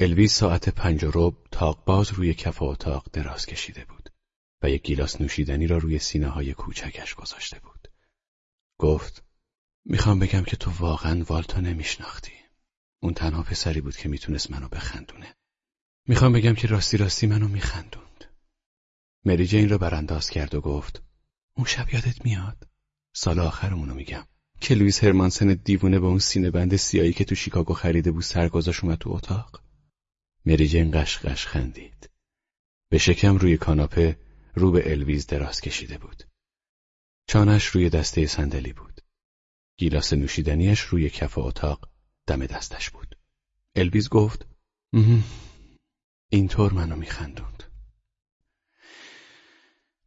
الویز ساعت پنج و ربع تاق باز روی کف اتاق دراز کشیده بود و یک گیلاس نوشیدنی را روی سینه های کوچکش گذاشته بود. گفت می‌خوام بگم که تو واقعا والتو نمیشناختی. اون تنها پسری بود که می‌تونست منو بخندونه. می‌خوام بگم که راستی راستی منو میخندوند. مری جین را برانداز کرد و گفت اون شب یادت میاد؟ سال آخرمونو میگم. که لویس هرمانسن دیوونه با اون سینه بند سیایی که تو شیکاگو خریده بود سرگذاش اومد تو اتاق. مری جین قش خندید. به شکم روی کاناپه رو به الویز دراز کشیده بود. چانش روی دسته صندلی بود. گیلاس نوشیدنیش روی کف اتاق دم دستش بود. الویز گفت اینطور منو میخندوند.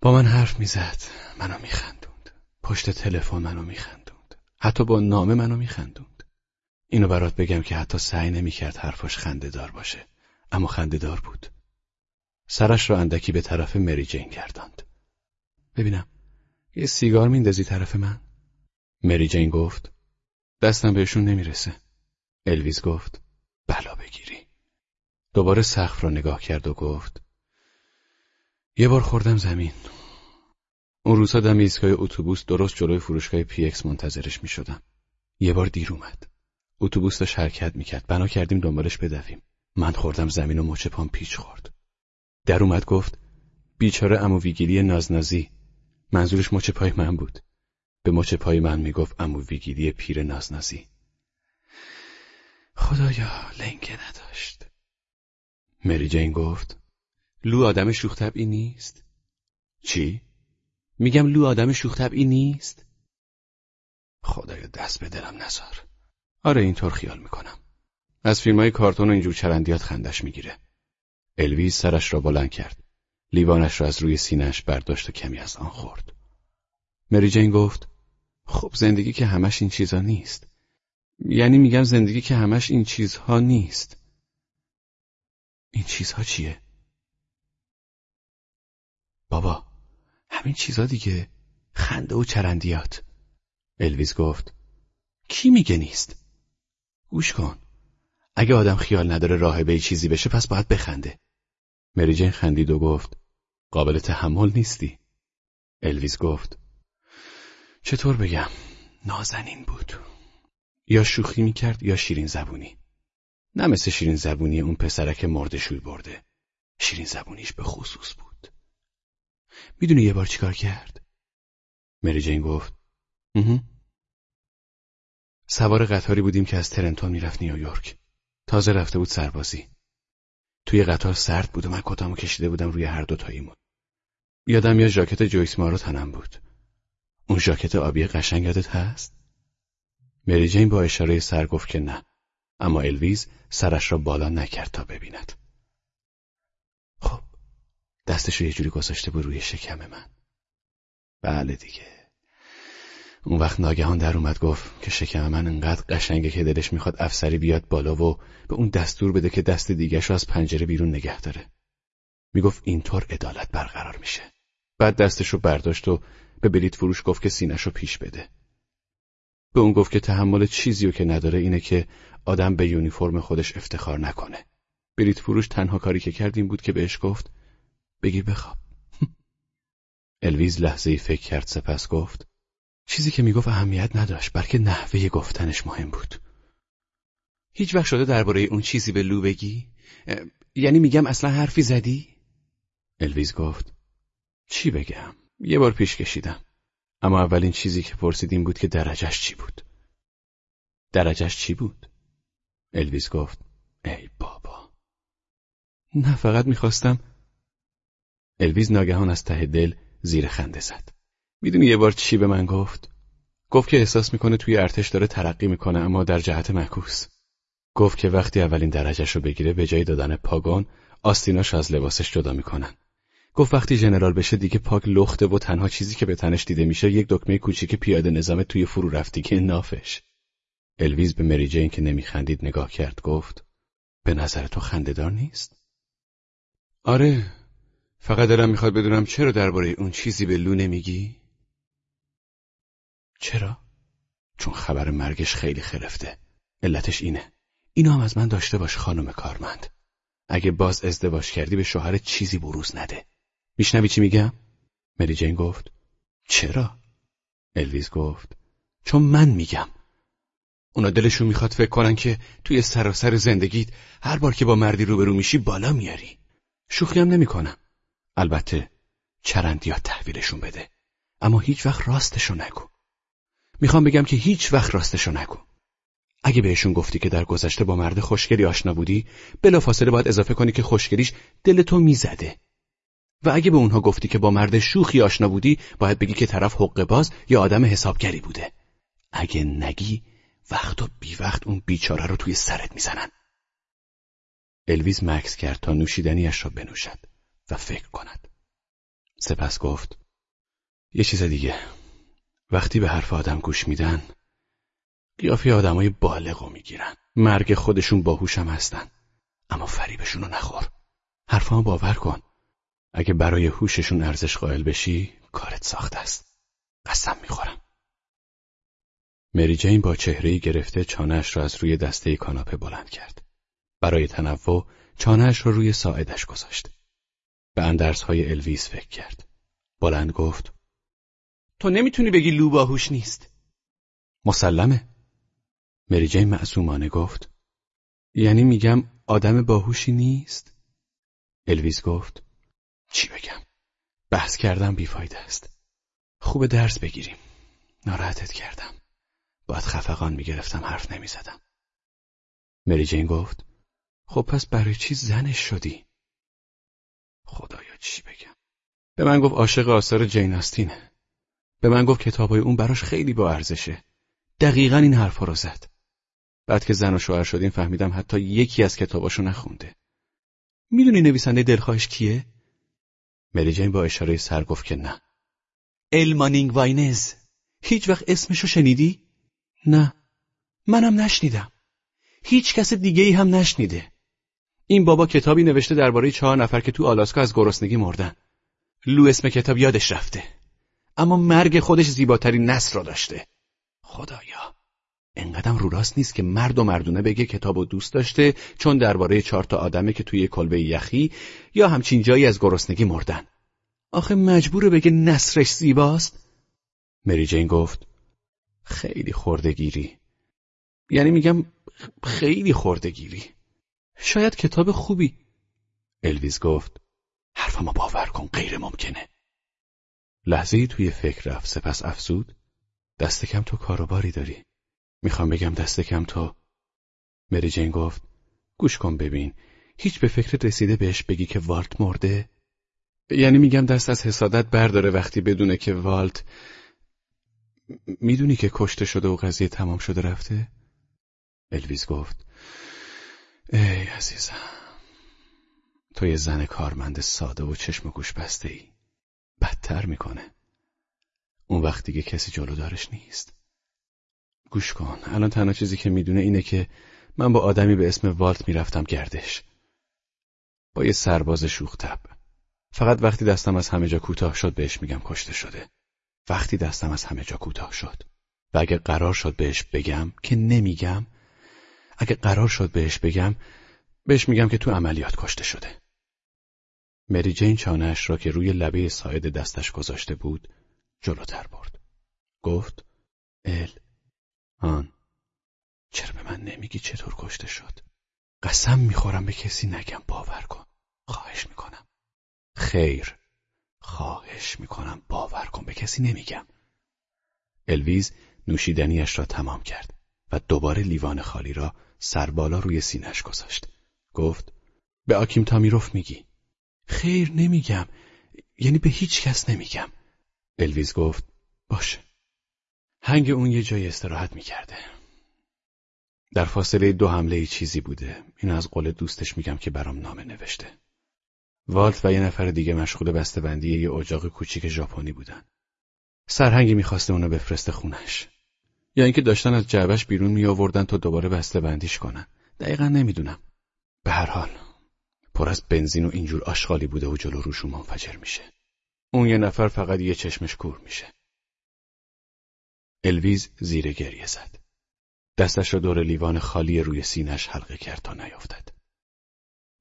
با من حرف می‌زد منو میخندوند. پشت تلفن منو میخندوند. حتی با نامه منو میخندوند. اینو برات بگم که حتی سعی نمی‌کرد حرفاش خنده دار باشه. اما خنده دار بود. سرش را اندکی به طرف مری جین گرداند. ببینم یه سیگار میندازی طرف من؟ مری جین گفت دستم بهشون نمی‌رسه. الویز گفت بلا بگیری. دوباره سقف را نگاه کرد و گفت یه بار خوردم زمین. اون روزها دم ایستگاه اتوبوس درست جلوی فروشگاه PX منتظرش می شدم. یه بار دیر اومد. اتوبوس داشت حرکت می‌کرد. بنا کردیم دنبالش بدویم. من خوردم زمین و مچ پام پیچ خورد. در اومد گفت بیچاره امو ویگیلی نازنازی. منظورش مچ پای من بود. به مچ پای من می‌گفت امو ویگیلی پیر نازنازی. خدایا لنگه نداشت. مری جین گفت لو آدم شوخ طبعی نیست؟ چی؟ میگم لو آدم شوخ طبعی نیست؟ خدایا دست به دلم نزار. آره اینطور خیال می‌کنم. از فیلم های کارتون و اینجور چرندیات خندش می‌گیره الویز سرش را بلند کرد. لیوانش را از روی سینهش برداشت و کمی از آن خورد. مری جین گفت خب زندگی که همش این چیزها نیست. یعنی میگم زندگی که همش این چیزها نیست. این چیزها چیه؟ بابا همین چیزها دیگه خنده و چرندیات. الویز گفت کی میگه نیست؟ گوش کن. اگه آدم خیال نداره راهبه چیزی بشه پس باید بخنده. مریجن خندید و گفت قابل تحمل نیستی. الویز گفت چطور بگم نازنین بود. یا شوخی می‌کرد یا شیرین زبونی. نه مثل شیرین زبونی اون پسرک مردشوی برده. شیرین زبونیش به خصوص بود. می‌دونی یه بار چیکار کرد؟ مری جین گفت سوار قطاری بودیم که از ترنتون می‌رفت نیویورک. تازه رفته بود سربازی. توی قطار سرد بود و من کتامو کشیده بودم روی هر دو تاییمون. یادم یا ژاکت جویس مارو تنم بود. اون ژاکت آبی قشنگ یادت هست؟ مری جین با اشاره سر گفت که نه. اما الویز سرش را بالا نکرد تا ببیند. خب دستش رو یه جوری گذاشته بود روی شکم من. بله دیگه. اون وقت ناگهان در اومد گفت که شکم من انقدر قشنگه که دلش می‌خواد افسری بیاد بالا و به اون دستور بده که دست دیگه رو از پنجره بیرون نگه داره. می‌گفت اینطور عدالت برقرار میشه. بعد دستش رو برداشت و به بلیت فروش گفت که سینش رو پیش بده. به اون گفت که تحمل چیزی رو که نداره اینه که آدم به یونیفرم خودش افتخار نکنه. بلیت فروش تنها کاری که کرد این بود که بهش گفت بگیر بخواب. الویز لحظه ای فکر کرد سپس گفت چیزی که می‌گفت اهمیت نداشت بلکه نحوه گفتنش مهم بود هیچ وقت شده درباره اون چیزی به لو بگی؟ یعنی میگم اصلا حرفی زدی؟ الویز گفت چی بگم؟ یه بار پیش کشیدم اما اولین چیزی که پرسیدیم بود که درجهش چی بود درجهش چی بود؟ الویز گفت ای بابا نه فقط می‌خواستم الویز ناگهان از ته دل زیر خنده زد می‌دونی یه بار چی به من گفت؟ گفت که احساس می‌کنه توی ارتش داره ترقی می‌کنه اما در جهت معکوس. گفت که وقتی اولین درجهش بگیره به جای دادن پاگان آستیناش از لباسش جدا می‌کنن. گفت وقتی ژنرال بشه دیگه پاک لخته و تنها چیزی که به تنش دیده میشه یک دکمه کوچیک پیاده نظام توی فرو رفتگی نافش. الویز به مری جین که نمیخندید نگاه کرد گفت به نظر تو خندهدار نیست؟ آره فقط دلم می‌خواد بدونم چرا درباره اون چیزی به لو نمیگی؟ چرا؟ چون خبر مرگش خیلی خرفته. علتش اینه. اینو هم از من داشته باش خانم کارمند. اگه باز ازدواج کردی به شوهر چیزی بروز نده. میشنوی چی میگم؟ مری جین گفت چرا؟ الویز گفت چون من میگم. اونا دلشون می‌خواد فکر کنن که توی سراسر زندگیت هر بار که با مردی روبرو میشی بالا میاری شوخی هم نمی‌کنم. البته چرندیات تحویلشون بده. اما هیچ وقت راستشو نگو. می‌خوام بگم که هیچ وقت راستشو نگو. اگه بهشون گفتی که در گذشته با مرد خوشگلی آشنا بودی بلافاصله باید اضافه کنی که خوشگلیش دل تو می‌زده. و اگه به اونها گفتی که با مرد شوخی آشنا بودی باید بگی که طرف حقه باز یا آدم حسابگری بوده. اگه نگی وقت و بی وقت اون بیچاره رو توی سرت می‌زنن. الویز مکس کرد تا نوشیدنیش را بنوشد و فکر کند. سپس گفت یه چیز دیگه. وقتی به حرف آدم گوش میدن قیافه آدمای بالغ رو می‌گیرن. مرگ خودشون باهوشم هستن اما فریبشون رو نخور. حرفامو باور کن. اگه برای هوششون ارزش قائل بشی کارت ساخته است. قسم می‌خورم. مری جین با چهرهی گرفته چانهش را از روی دسته کاناپه بلند کرد. برای تنوع چانهش را روی ساعدش گذاشت. به اندرس های الویس فکر کرد. بلند گفت تو نمی‌تونی بگی لو باهوش نیست. مسلمه. مری جین معصومانه گفت. یعنی میگم آدم باهوشی نیست؟ الویز گفت. چی بگم؟ بحث کردم بیفایده است. خوب درس بگیریم. ناراحتت کردم. باید خفقان می‌گرفتم حرف نمی‌زدم. مری جین گفت. خب پس برای چی زنش شدی؟ خدایا چی بگم؟ به من گفت عاشق آثار جین آستینه. به من گفت کتابای اون براش خیلی با ارزشه. دقیقا این حرفا رو زد. بعد که زن و شوهر شدیم فهمیدم حتی یکی از کتاباشو نخونده. می‌دونی نویسنده دلخواهش کیه؟ مری جین با اشاره سر گفت که نه. المانینگ واینز. هیچ وقت اسمشو شنیدی؟ نه. منم نشنیدم. هیچ کس دیگه ای هم نشنیده. این بابا کتابی نوشته درباره چهار نفر که تو آلاسکا از گرسنگی مردن. لو اسم کتاب یادش رفته. اما مرگ خودش زیباترین نصر را داشته. خدایا انقدرم رو راست نیست که مرد و مردونه بگه کتاب و دوست داشته چون درباره چهار تا آدمه که توی کلبه یخی یا همچین جایی از گرسنگی مردن. آخه مجبوره بگه نصرش زیباست؟ مری جین گفت خیلی خوردگیری یعنی میگم خیلی خوردگیری شاید کتاب خوبی. الویز گفت حرفمو باور کن غیر ممکنه. لحظه توی فکر رفت. سپس افزود. دست کم تو کاروباری داری. می‌خوام بگم دست کم تو. مری جین گفت گوش کن ببین. هیچ به فکر رسیده بهش بگی که والت مرده؟ یعنی میگم دست از حسادت برداره وقتی بدونه که والت می‌دونی که کشته شده و قضیه تمام شده رفته؟ الویز گفت ای عزیزم تو یه زن کارمند ساده و چشم و گوش بسته ای بدتر می‌کنه. اون وقت دیگه کسی جلو دارش نیست. گوش کن. الان تنها چیزی که می‌دونه اینه که من با آدمی به اسم والت می‌رفتم گردش. با یه سرباز شوختب فقط وقتی دستم از همه جا کوتاه شد بهش میگم کشته شده. وقتی دستم از همه جا کوتاه شد. و اگه قرار شد بهش بگم که نمیگم اگه قرار شد بهش بگم بهش میگم که تو عملیات کشته شده. مری جین چانهش را که روی لبه ساعد دستش گذاشته بود جلوتر برد. گفت ال آن چرا به من نمیگی چطور کشته شد؟ قسم می‌خورم به کسی نگم باور کن. خواهش می‌کنم. خیر. خواهش می‌کنم باور کن به کسی نمیگم. الویز نوشیدنیش را تمام کرد و دوباره لیوان خالی را سربالا روی سینش گذاشت. گفت به آکیم تامیروف میگی. خیر نمیگم. یعنی به هیچ کس نمیگم. الویز گفت باشه. هنگ اون یه جای استراحت می‌کرده. در فاصله دو حمله ای چیزی بوده. اینو از قول دوستش میگم که برام نامه نوشته. والت و یه نفر دیگه مشغول بسته‌بندی یه اجاق کوچیک ژاپنی بودن. سرهنگی می‌خواسته اونو بفرسته خونش. یا اینکه داشتن از جعبش بیرون می آوردن تا دوباره بسته بندیش کنن. دقیقا نمی‌دونم. به هر حال. پر از بنزین و اینجور آشغالی بوده و جلو روشون منفجر میشه اون یه نفر فقط یه چشمش کور میشه الویز زیر گریه زد دستش را دور لیوان خالی روی سینش حلقه کرد تا نیافتد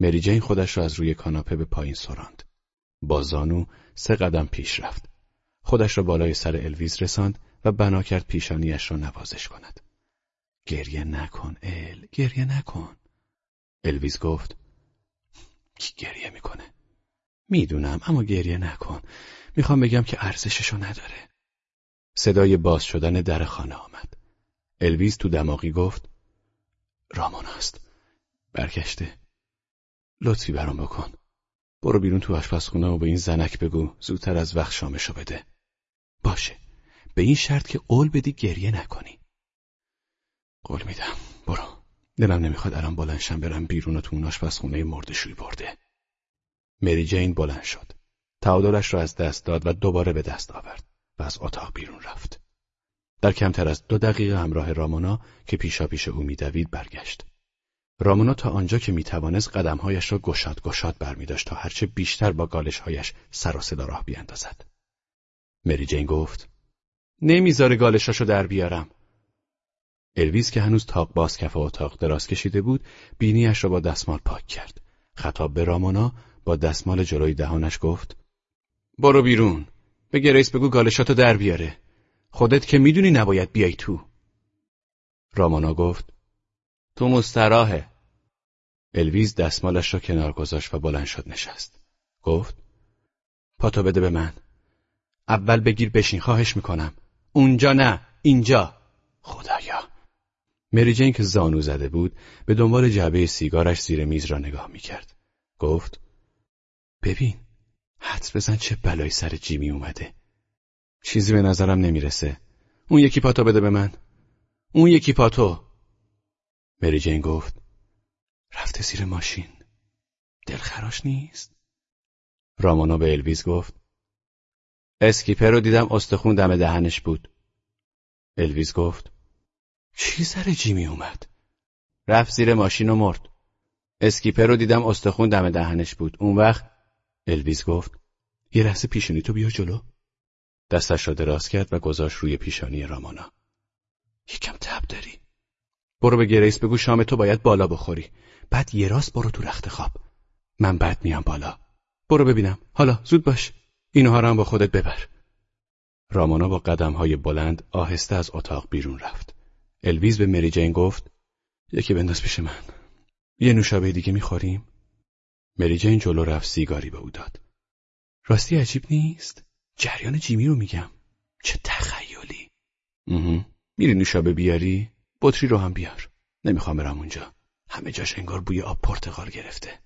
مری جین خودش را از روی کاناپه به پایین سراند. با زانو سه قدم پیش رفت. خودش را بالای سر الویز رساند و بنا کرد پیشانیش را نوازش کند. گریه نکن ال، گریه نکن. الویز گفت کی گریه می‌کنه؟ می‌دونم اما گریه نکن. می‌خوام بگم که ارزششو نداره. صدای باز شدن در خانه آمد. الویز تو دماغی گفت رامون است. برگشته. لطفی برام بکن. برو بیرون تو آشپزخونه و به این زنک بگو زودتر از وقت شامشو بده. باشه. به این شرط که قول بدی گریه نکنی. قول میدم. برو. دلم نمی‌خواد الان بلنشم برم بیرون و تو اون آشپزخونه مردشوی برده. مری جین بلند شد. تعادلش را از دست داد و دوباره به دست آورد و از اتاق بیرون رفت. در کمتر از دو دقیقه همراه رامونا که پیشا پیش او میدوید برگشت. رامونا تا آنجا که می‌توانست قدمهایش را گشاد گشاد برمیداشت تا هرچه بیشتر با گالشهایش سر و صدا راه بیاندازد. مری جین گفت نمی‌ذاره گالشاشو در بیارم. الویز که هنوز تاق باز کف اتاق دراز کشیده بود بینیش را با دستمال پاک کرد. خطاب به رامونا با دستمال جلوی دهانش گفت برو بیرون. به گریس بگو گالشاتو در بیاره. خودت که می‌دونی نباید بیای تو. رامونا گفت تو مستراحه. الویز دستمالش را کنار گذاشت و بلند شد نشست. گفت پاتو بده به من. اول بگیر بشین خواهش می‌کنم. اونجا نه اینجا. خدایا مری جین که زانو زده بود به دنبال جعبه سیگارش زیر میز را نگاه می‌کرد. گفت ببین حدس بزن چه بلایی سر جیمی اومده. چیزی به نظرم نمی‌رسه. اون یکی پاتو بده به من. اون یکی پاتو مری جین گفت رفته زیر ماشین. دلخراش نیست. رامانا به الویز گفت اسکیپر رو دیدم استخون دم دهنش بود. الویز گفت چی سر جیمی اومد؟ رفت زیر ماشین و مرد. اسکیپر رو دیدم استخون دم دهنش بود. اون وقت الویز گفت یه لحظه پیشونی تو بیا جلو. دستش را دراز کرد و گذاشت روی پیشانی رامانا. یکم تب داری. برو به گریس بگو شام تو باید بالا بخوری. بعد یه راست برو تو رخت خواب. من بعد میام بالا. برو ببینم. حالا زود باش. اینها را هم با خودت ببر. رامانا با قدم های بلند آهسته از اتاق بیرون رفت. الویز به مری جین گفت یکی بنداز پیش من. یه نوشابه دیگه می‌خوریم. مری جین جلو رفت سیگاری به او داد. راستی عجیب نیست؟ جریان جیمی رو میگم. چه تخیلی. میری نوشابه بیاری؟ بطری رو هم بیار. نمی‌خوام برم اونجا. همه جاش انگار بوی آب پرتقال گرفته.